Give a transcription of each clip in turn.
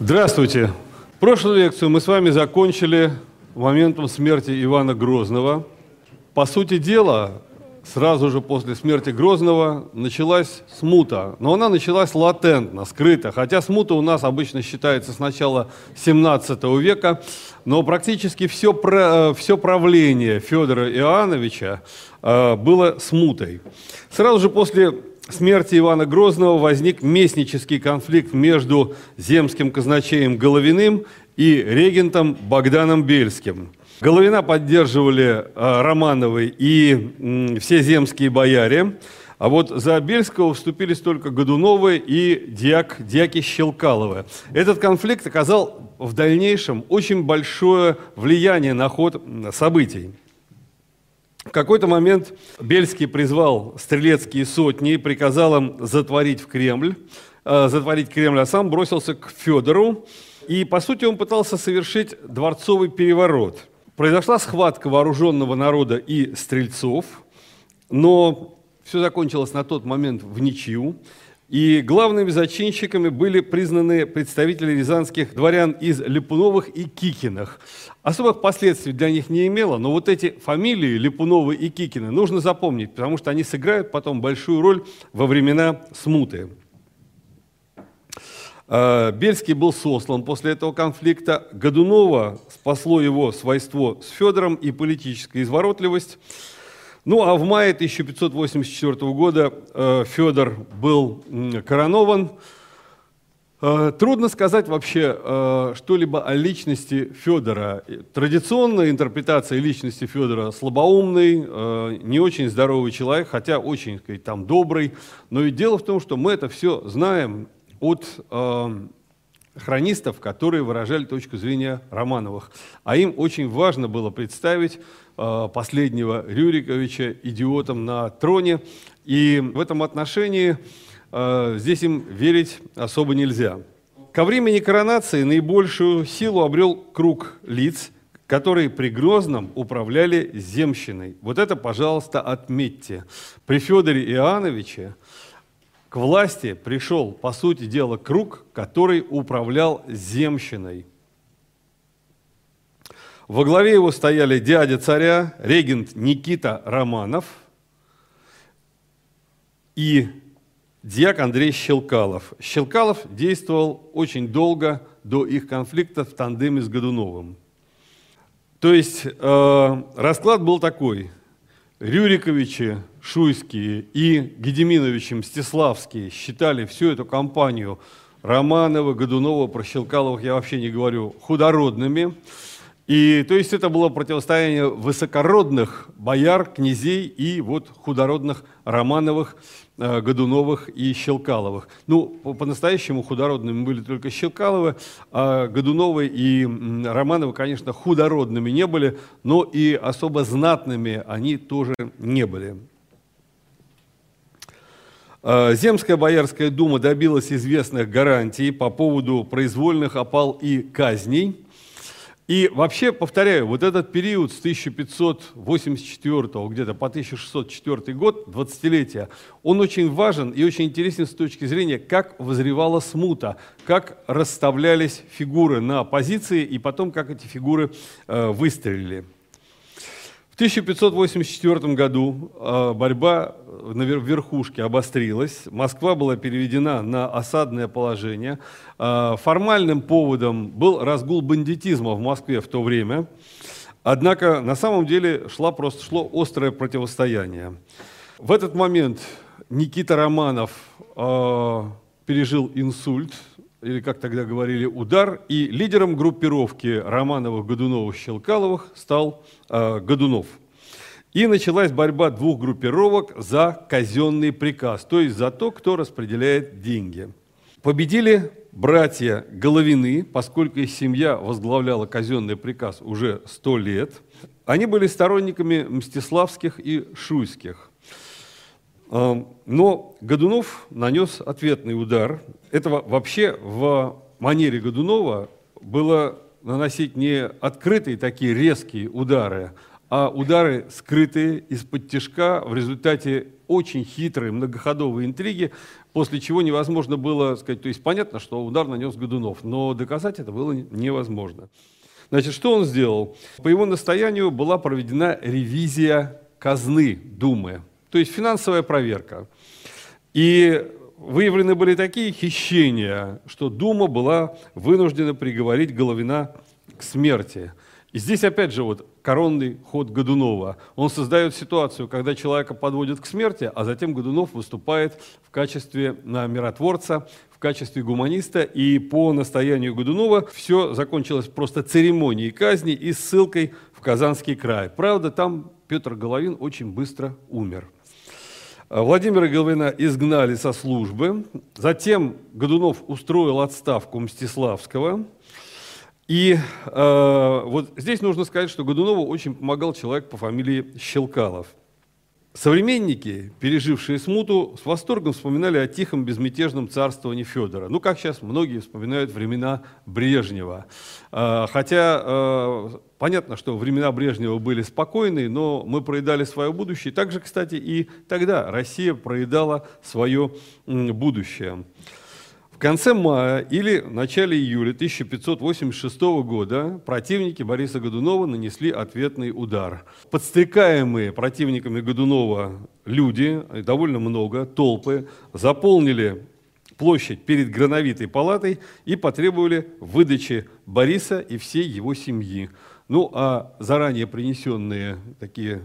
Здравствуйте. Прошлую лекцию мы с вами закончили моментом смерти Ивана Грозного. По сути дела, сразу же после смерти Грозного началась смута. Но она началась латентно, скрыто. Хотя смута у нас обычно считается с начала 17 века, но практически все, э, все правление Федора Иоанновича э, было смутой. Сразу же после смерти Ивана Грозного возник местнический конфликт между земским казначеем Головиным и регентом Богданом Бельским – Головина поддерживали э, Романовы и все земские бояре, а вот за Бельского вступились только Годуновы и дьяк, дьяки Щелкаловы. Этот конфликт оказал в дальнейшем очень большое влияние на ход событий. Какой-то момент Бельский призвал стрелецкие сотни и приказал им затворить в Кремль, э, затворить Кремль, а сам бросился к Федору. И, по сути, он пытался совершить дворцовый переворот – Произошла схватка вооруженного народа и стрельцов, но все закончилось на тот момент в ничью. И главными зачинщиками были признаны представители рязанских дворян из Липуновых и Кикиных. Особых последствий для них не имело, но вот эти фамилии Липуновы и Кикины нужно запомнить, потому что они сыграют потом большую роль во времена смуты. Э, Бельский был сослан после этого конфликта. Годунова спасло его свойство с Федором и политическая изворотливость. Ну а в мае 1584 года э, Федор был коронован. Э, трудно сказать вообще что-либо о личности Федора. Традиционная интерпретация личности Федора слабоумный, не очень здоровый человек, хотя очень там добрый. Но ведь дело в том, что мы это все знаем от э, хронистов, которые выражали точку зрения Романовых. А им очень важно было представить э, последнего Рюриковича идиотом на троне. И в этом отношении э, здесь им верить особо нельзя. Ко времени коронации наибольшую силу обрел круг лиц, которые при Грозном управляли земщиной. Вот это, пожалуйста, отметьте. При Федоре Иоанновиче к власти пришел, по сути дела, круг, который управлял земщиной. Во главе его стояли дядя царя, регент Никита Романов и диак Андрей Щелкалов. Щелкалов действовал очень долго до их конфликта в тандеме с Годуновым. То есть э, расклад был такой. Рюриковичи Шуйские и Гедеминовичи Мстиславские считали всю эту компанию Романова, Годунова, про Щелкаловых я вообще не говорю, худородными. И то есть это было противостояние высокородных бояр, князей и вот худородных Романовых, э, Годуновых и Щелкаловых. Ну, по-настоящему худородными были только Щелкаловы, а Годуновы и Романовы, конечно, худородными не были, но и особо знатными они тоже не были. Э, Земская Боярская дума добилась известных гарантий по поводу произвольных опал и казней – и вообще, повторяю, вот этот период с 1584 где-то по 1604 год, 20-летие, он очень важен и очень интересен с точки зрения, как возревала смута, как расставлялись фигуры на позиции и потом, как эти фигуры э, выстрелили. В 1584 году э, борьба на верхушке обострилась, Москва была переведена на осадное положение. Э, формальным поводом был разгул бандитизма в Москве в то время, однако на самом деле шла, просто шло острое противостояние. В этот момент Никита Романов э, пережил инсульт, или как тогда говорили, удар, и лидером группировки Романовых, Годуновых, Щелкаловых стал э, Годунов. И началась борьба двух группировок за казенный приказ, то есть за то, кто распределяет деньги. Победили братья Головины, поскольку их семья возглавляла казенный приказ уже сто лет. Они были сторонниками Мстиславских и Шуйских. Э, но Годунов нанес ответный удар. Это вообще в манере Годунова было наносить не открытые такие резкие удары, а удары скрытые из-под тяжка в результате очень хитрой многоходовой интриги после чего невозможно было сказать, то есть понятно, что удар нанес Годунов, но доказать это было невозможно. Значит, что он сделал? По его настоянию была проведена ревизия казны Думы, то есть финансовая проверка. И выявлены были такие хищения, что Дума была вынуждена приговорить Головина к смерти. И здесь опять же вот коронный ход Годунова. Он создает ситуацию, когда человека подводят к смерти, а затем Годунов выступает в качестве миротворца, в качестве гуманиста. И по настоянию Годунова все закончилось просто церемонией казни и ссылкой в Казанский край. Правда, там Петр Головин очень быстро умер. Владимира Головина изгнали со службы. Затем Годунов устроил отставку Мстиславского – и э, вот здесь нужно сказать, что Годунову очень помогал человек по фамилии Щелкалов. Современники, пережившие смуту, с восторгом вспоминали о тихом безмятежном царствовании Федора. Ну, как сейчас многие вспоминают времена Брежнева. Э, хотя э, понятно, что времена Брежнева были спокойные, но мы проедали свое будущее. Также, кстати, и тогда Россия проедала свое будущее. В конце мая или начале июля 1586 года противники Бориса Годунова нанесли ответный удар. Подстрекаемые противниками Годунова люди, довольно много, толпы, заполнили площадь перед Грановитой палатой и потребовали выдачи Бориса и всей его семьи. Ну а заранее принесенные такие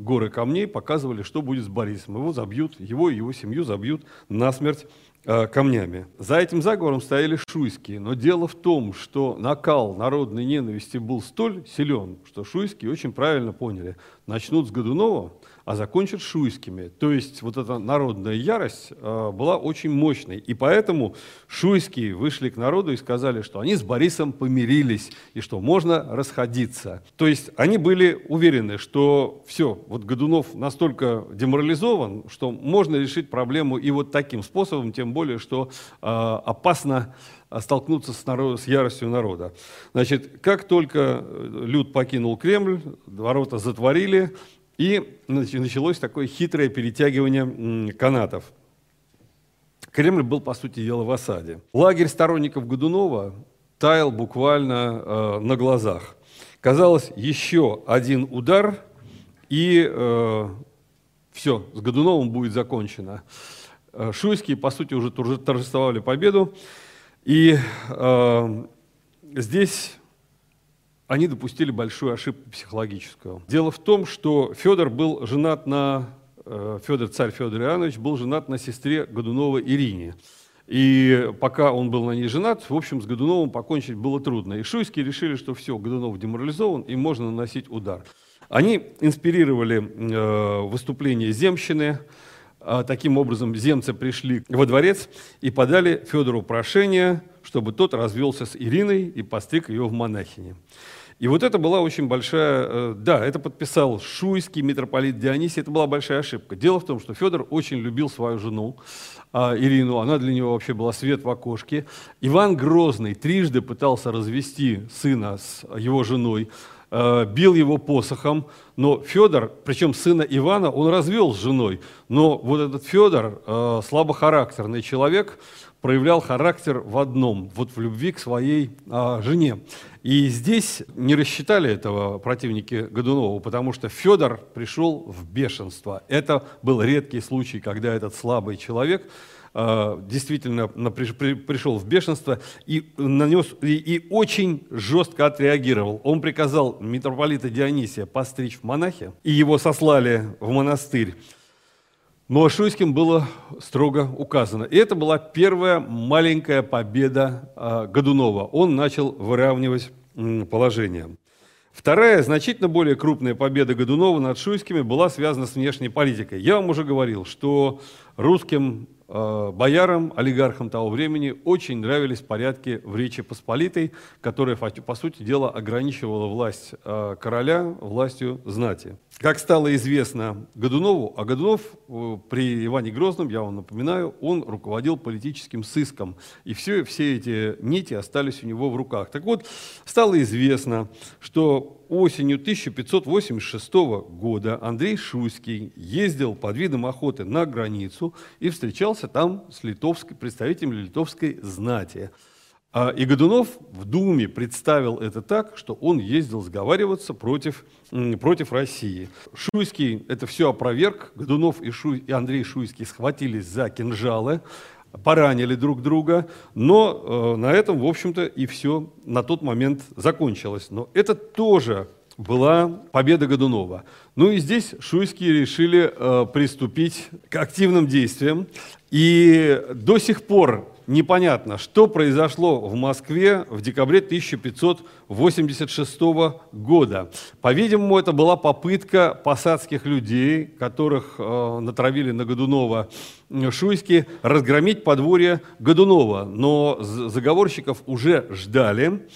горы камней показывали, что будет с Борисом. Его забьют, его и его семью забьют насмерть камнями. За этим заговором стояли шуйские, но дело в том, что накал народной ненависти был столь силен, что шуйские очень правильно поняли, начнут с Годунова, а закончат шуйскими. То есть вот эта народная ярость э, была очень мощной. И поэтому шуйские вышли к народу и сказали, что они с Борисом помирились и что можно расходиться. То есть они были уверены, что все, вот Годунов настолько деморализован, что можно решить проблему и вот таким способом, тем более, что э, опасно столкнуться с, народ, с яростью народа. Значит, как только люд покинул Кремль, ворота затворили, и началось такое хитрое перетягивание канатов. Кремль был, по сути дела, в осаде. Лагерь сторонников Годунова таял буквально э, на глазах. Казалось, еще один удар, и э, все, с Годуновым будет закончено. Э, шуйские, по сути, уже торжествовали победу. И э, здесь они допустили большую ошибку психологическую. Дело в том, что Федор был женат на, э, Федор, царь Федор Иоаннович был женат на сестре Годунова Ирине. И пока он был на ней женат, в общем, с Годуновым покончить было трудно. И шуйские решили, что все, Годунов деморализован, и можно наносить удар. Они инспирировали э, выступление земщины, а, таким образом, земцы пришли во дворец и подали Федору прошение, чтобы тот развелся с Ириной и постриг ее в монахине. И вот это была очень большая, э, да, это подписал шуйский митрополит Дионисий, это была большая ошибка. Дело в том, что Федор очень любил свою жену, а, Ирину, она для него вообще была свет в окошке. Иван Грозный трижды пытался развести сына с его женой, э, бил его посохом, но Федор, причем сына Ивана, он развел с женой, но вот этот Федор, э, слабохарактерный человек, проявлял характер в одном, вот в любви к своей а, жене. И здесь не рассчитали этого противники Годунова, потому что Федор пришел в бешенство. Это был редкий случай, когда этот слабый человек а, действительно пришел в бешенство и нанес и, и очень жестко отреагировал. Он приказал митрополита Дионисия постричь в монахи, и его сослали в монастырь. Но Шуйским было строго указано. И это была первая маленькая победа а, Годунова. Он начал выравнивать положение. Вторая, значительно более крупная победа Годунова над Шуйскими была связана с внешней политикой. Я вам уже говорил, что русским боярам, олигархам того времени очень нравились порядки в Речи Посполитой, которая, по сути дела, ограничивала власть э, короля властью знати. Как стало известно Годунову, а Годунов э, при Иване Грозном, я вам напоминаю, он руководил политическим сыском, и все, все эти нити остались у него в руках. Так вот, стало известно, что осенью 1586 года Андрей Шуйский ездил под видом охоты на границу и встречался там с литовской, представителями литовской знати. А, и Годунов в Думе представил это так, что он ездил сговариваться против, против России. Шуйский это все опроверг. Годунов и, Шуй, и Андрей Шуйский схватились за кинжалы, поранили друг друга, но э, на этом, в общем-то, и все на тот момент закончилось. Но это тоже была победа Годунова. Ну и здесь шуйские решили э, приступить к активным действиям. И до сих пор непонятно, что произошло в Москве в декабре 1586 года. По-видимому, это была попытка посадских людей, которых э, натравили на Годунова Шуйски, разгромить подворье Годунова. Но заговорщиков уже ждали.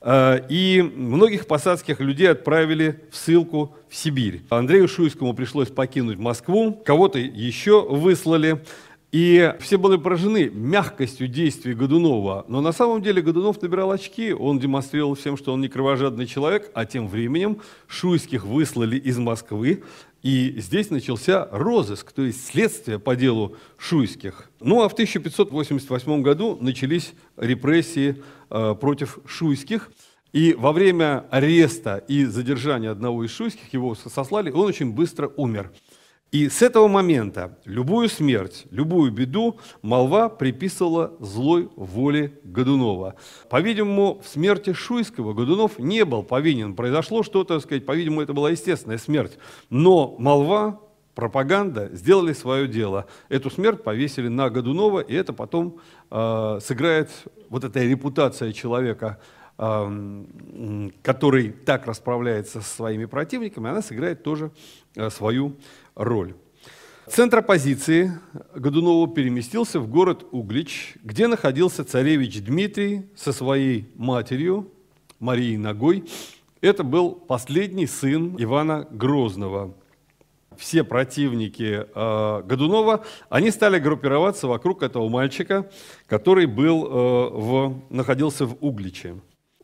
Э, и многих посадских людей отправили в ссылку в Сибирь. Андрею Шуйскому пришлось покинуть Москву, кого-то еще выслали. И все были поражены мягкостью действий Годунова. Но на самом деле Годунов набирал очки, он демонстрировал всем, что он не кровожадный человек, а тем временем Шуйских выслали из Москвы, и здесь начался розыск, то есть следствие по делу Шуйских. Ну а в 1588 году начались репрессии э, против Шуйских. И во время ареста и задержания одного из Шуйских, его сослали, он очень быстро умер. И с этого момента любую смерть, любую беду молва приписывала злой воле Годунова. По-видимому, в смерти Шуйского Годунов не был повинен. Произошло что-то, сказать, по-видимому, это была естественная смерть. Но молва, пропаганда сделали свое дело. Эту смерть повесили на Годунова, и это потом э, сыграет вот эта репутация человека который так расправляется со своими противниками, она сыграет тоже э, свою роль. Центр оппозиции Годунова переместился в город Углич, где находился царевич Дмитрий со своей матерью Марией Ногой. Это был последний сын Ивана Грозного. Все противники э, Годунова, они стали группироваться вокруг этого мальчика, который был, э, в, находился в Угличе.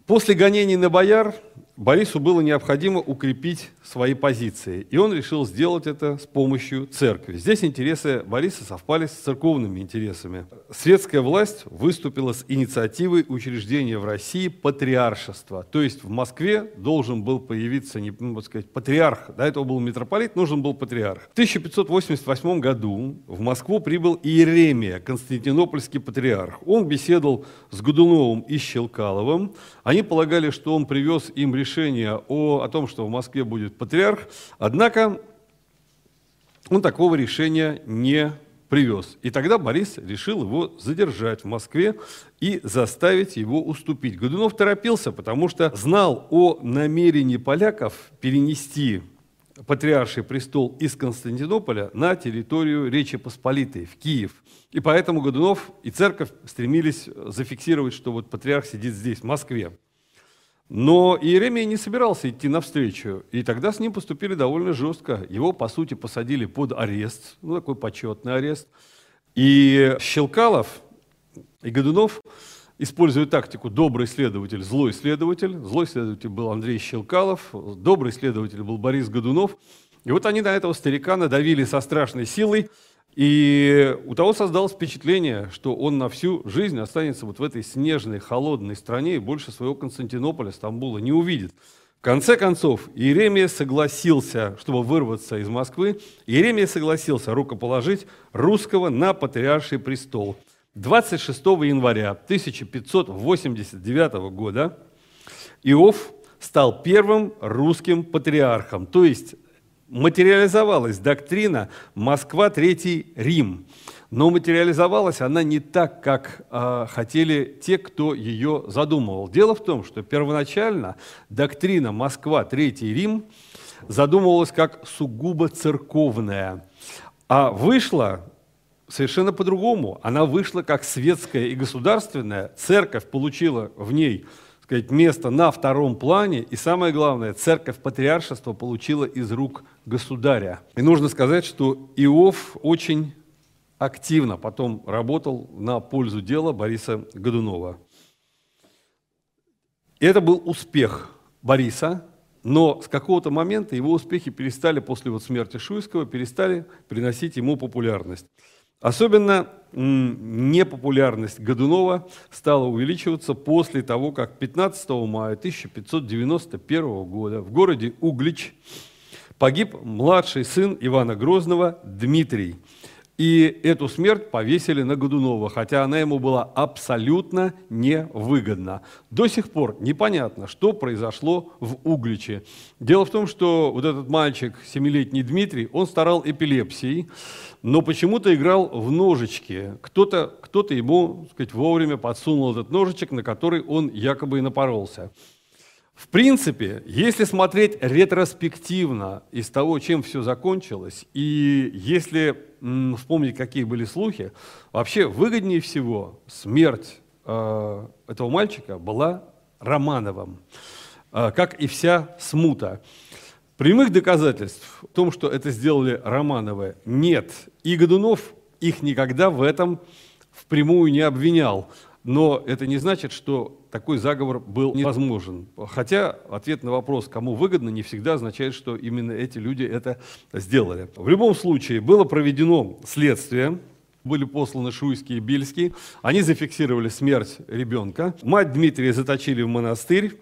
После гонений на бояр Борису было необходимо укрепить свои позиции, и он решил сделать это с помощью церкви. Здесь интересы Бориса совпали с церковными интересами. Светская власть выступила с инициативой учреждения в России патриаршества, то есть в Москве должен был появиться, не ну, сказать, патриарх, до этого был митрополит, нужен был патриарх. В 1588 году в Москву прибыл Иеремия, константинопольский патриарх. Он беседовал с Годуновым и Щелкаловым. Они полагали, что он привез им решение решение о, о том, что в Москве будет патриарх, однако он такого решения не привез. И тогда Борис решил его задержать в Москве и заставить его уступить. Годунов торопился, потому что знал о намерении поляков перенести патриарший престол из Константинополя на территорию Речи Посполитой, в Киев. И поэтому Годунов и церковь стремились зафиксировать, что вот патриарх сидит здесь, в Москве. Но Иеремия не собирался идти навстречу, и тогда с ним поступили довольно жестко. Его, по сути, посадили под арест, ну, такой почетный арест. И Щелкалов и Годунов используют тактику «добрый следователь, злой следователь». Злой следователь был Андрей Щелкалов, добрый следователь был Борис Годунов. И вот они на этого старика надавили со страшной силой – и у того создалось впечатление, что он на всю жизнь останется вот в этой снежной, холодной стране и больше своего Константинополя, Стамбула не увидит. В конце концов, Иеремия согласился, чтобы вырваться из Москвы, Иеремия согласился рукоположить русского на патриарший престол. 26 января 1589 года Иов стал первым русским патриархом, то есть материализовалась доктрина Москва, Третий Рим. Но материализовалась она не так, как э, хотели те, кто ее задумывал. Дело в том, что первоначально доктрина Москва, Третий Рим задумывалась как сугубо церковная, а вышла совершенно по-другому. Она вышла как светская и государственная. Церковь получила в ней сказать, место на втором плане, и самое главное, церковь патриаршества получила из рук государя. И нужно сказать, что Иов очень активно потом работал на пользу дела Бориса Годунова. И это был успех Бориса, но с какого-то момента его успехи перестали после вот смерти Шуйского, перестали приносить ему популярность. Особенно непопулярность Годунова стала увеличиваться после того, как 15 мая 1591 года в городе Углич погиб младший сын Ивана Грозного Дмитрий – и эту смерть повесили на Годунова, хотя она ему была абсолютно невыгодна. До сих пор непонятно, что произошло в Угличе. Дело в том, что вот этот мальчик, семилетний Дмитрий, он старал эпилепсией, но почему-то играл в ножички. Кто-то кто ему так сказать, вовремя подсунул этот ножичек, на который он якобы и напоролся. В принципе, если смотреть ретроспективно из того, чем все закончилось, и если м, вспомнить, какие были слухи, вообще выгоднее всего смерть э, этого мальчика была Романовым, э, как и вся смута. Прямых доказательств в том, что это сделали Романовы, нет. И Годунов их никогда в этом впрямую не обвинял. Но это не значит, что такой заговор был невозможен. Хотя ответ на вопрос, кому выгодно, не всегда означает, что именно эти люди это сделали. В любом случае, было проведено следствие, были посланы Шуйский и Бельский. Они зафиксировали смерть ребенка. Мать Дмитрия заточили в монастырь.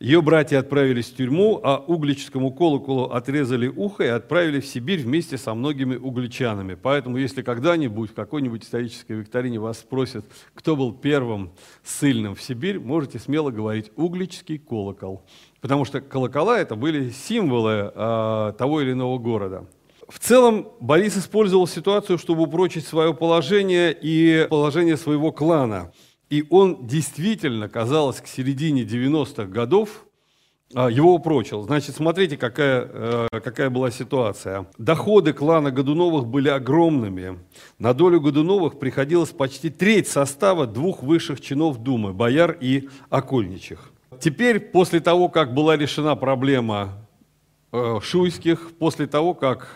Ее братья отправились в тюрьму, а углическому колоколу отрезали ухо и отправили в Сибирь вместе со многими угличанами. Поэтому, если когда-нибудь в какой-нибудь исторической викторине вас спросят, кто был первым ссыльным в Сибирь, можете смело говорить «углический колокол». Потому что колокола – это были символы э, того или иного города. В целом Борис использовал ситуацию, чтобы упрочить свое положение и положение своего клана – и он действительно, казалось, к середине 90-х годов а, его упрочил. Значит, смотрите, какая, э, какая была ситуация. Доходы клана Годуновых были огромными. На долю Годуновых приходилось почти треть состава двух высших чинов Думы – бояр и окольничих. Теперь, после того, как была решена проблема э, шуйских, после того, как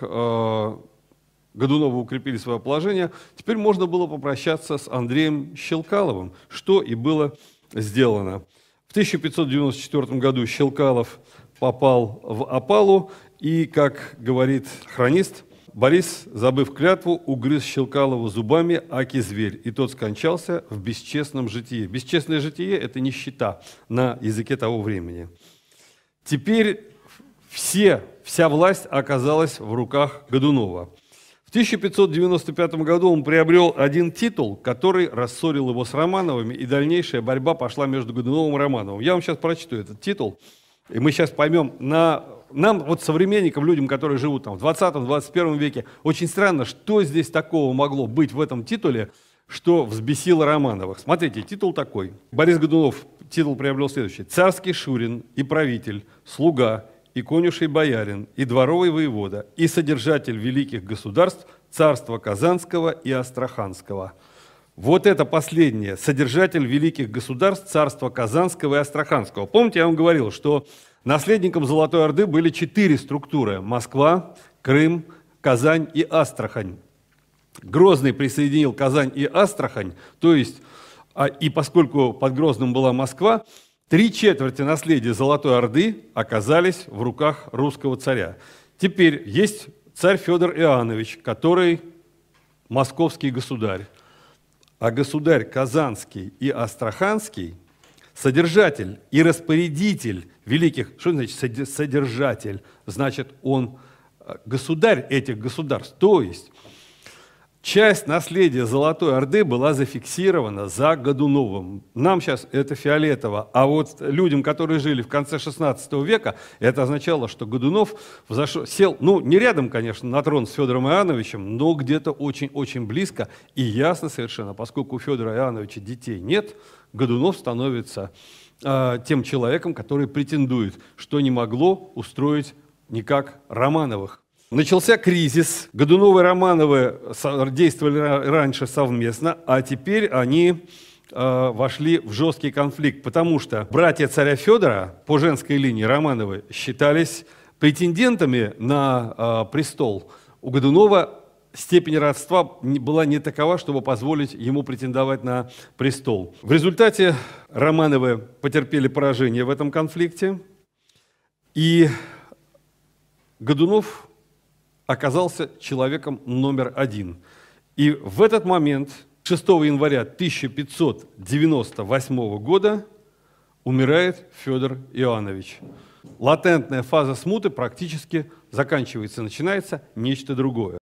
Годуновы укрепили свое положение, теперь можно было попрощаться с Андреем Щелкаловым, что и было сделано. В 1594 году Щелкалов попал в опалу, и, как говорит хронист, Борис, забыв клятву, угрыз Щелкалову зубами аки зверь, и тот скончался в бесчестном житии. Бесчестное житие – это нищета на языке того времени. Теперь все, вся власть оказалась в руках Годунова – 1595 году он приобрел один титул, который рассорил его с Романовыми, и дальнейшая борьба пошла между Годуновым и Романовым. Я вам сейчас прочту этот титул, и мы сейчас поймем, на, нам, вот современникам, людям, которые живут там, в 20-21 веке, очень странно, что здесь такого могло быть в этом титуле, что взбесило Романовых. Смотрите, титул такой. Борис Годунов титул приобрел следующий. «Царский шурин и правитель, слуга, и конюший боярин, и дворовый воевода, и содержатель великих государств царства Казанского и Астраханского. Вот это последнее, содержатель великих государств царства Казанского и Астраханского. Помните, я вам говорил, что наследником Золотой Орды были четыре структуры – Москва, Крым, Казань и Астрахань. Грозный присоединил Казань и Астрахань, то есть, а, и поскольку под Грозным была Москва, Три четверти наследия Золотой Орды оказались в руках русского царя. Теперь есть царь Федор Иоаннович, который московский государь, а государь Казанский и Астраханский – содержатель и распорядитель великих, что значит содержатель? Значит, он э, государь этих государств, то есть Часть наследия Золотой Орды была зафиксирована за Годуновым. Нам сейчас это фиолетово, а вот людям, которые жили в конце 16 века, это означало, что Годунов взошел, сел, ну, не рядом, конечно, на трон с Федором Иоанновичем, но где-то очень-очень близко. И ясно совершенно, поскольку у Федора Иоанновича детей нет, Годунов становится э, тем человеком, который претендует, что не могло устроить никак Романовых. Начался кризис. Годуновы и Романовы действовали раньше совместно, а теперь они э, вошли в жесткий конфликт, потому что братья царя Федора по женской линии Романовы считались претендентами на э, престол. У Годунова степень родства была не такова, чтобы позволить ему претендовать на престол. В результате Романовы потерпели поражение в этом конфликте, и Годунов оказался человеком номер один. И в этот момент, 6 января 1598 года, умирает Федор Иоаннович. Латентная фаза смуты практически заканчивается, начинается нечто другое.